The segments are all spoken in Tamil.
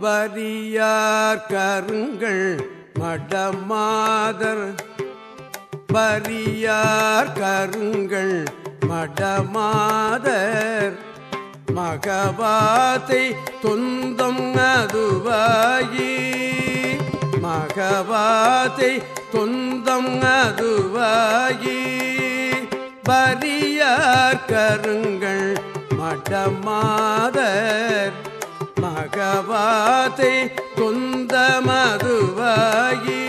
வரியார் கருங்கள் மடமாதர். வரியார் கருங்கள் மடமாதர். மகவாத்தை தொந்தம் அதுவாயி மகவாத்தை தொந்தம் அதுவாயி வரியார் கருங்கள் மடமாதர். பகவாத்தை கொந்த மதுவாயி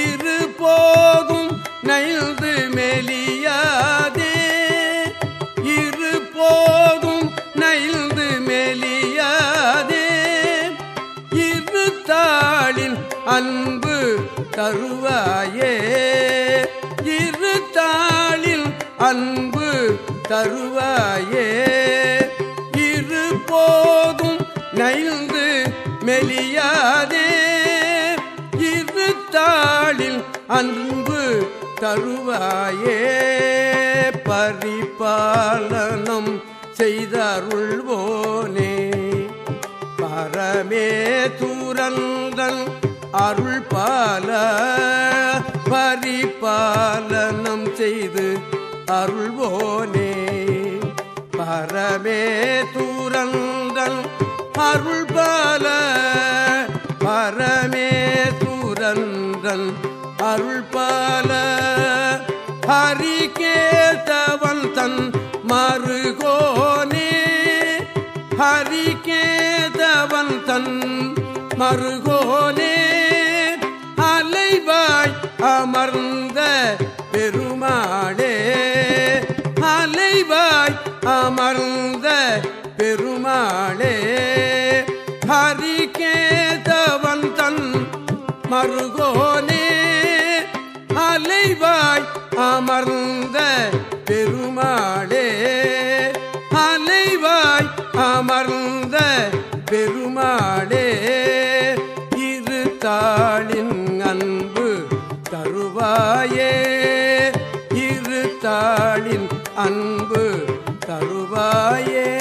இரு போகும் நைந்து மெலியாதே. இரு போகும் நைந்து மெலியாதே. இரு தாளின் அன்பு தருவாயே. இரு தாளின் அன்பு தருவாயே. போதும் நைந்து மெலியாதே இரு தாளில் அன்பு தருவாயே. பரிபாலனம் செய்தருள்வோனே. பரமே தூரந்தன் அருள் பால பரிபாலனம் செய்து அருள்வோனே பரமே தூரந்தன் அருள் பல பரமே தூரந்தன். அருள் பால ஹரிகேதவன் தன் மருகோனே. ஹரிகேதவன் தன் மருகோனே. அலைவாய் அமர்ந்த பெருமாளே. அலைவாய் அமர் அருகோனே அலைவாய் அமர்ந்த பெருமாளே. அலைவாய் அமர்ந்த பெருமாளே இரு தாளின் அன்பு தருவாயே. இரு தாளின் அன்பு தருவாயே.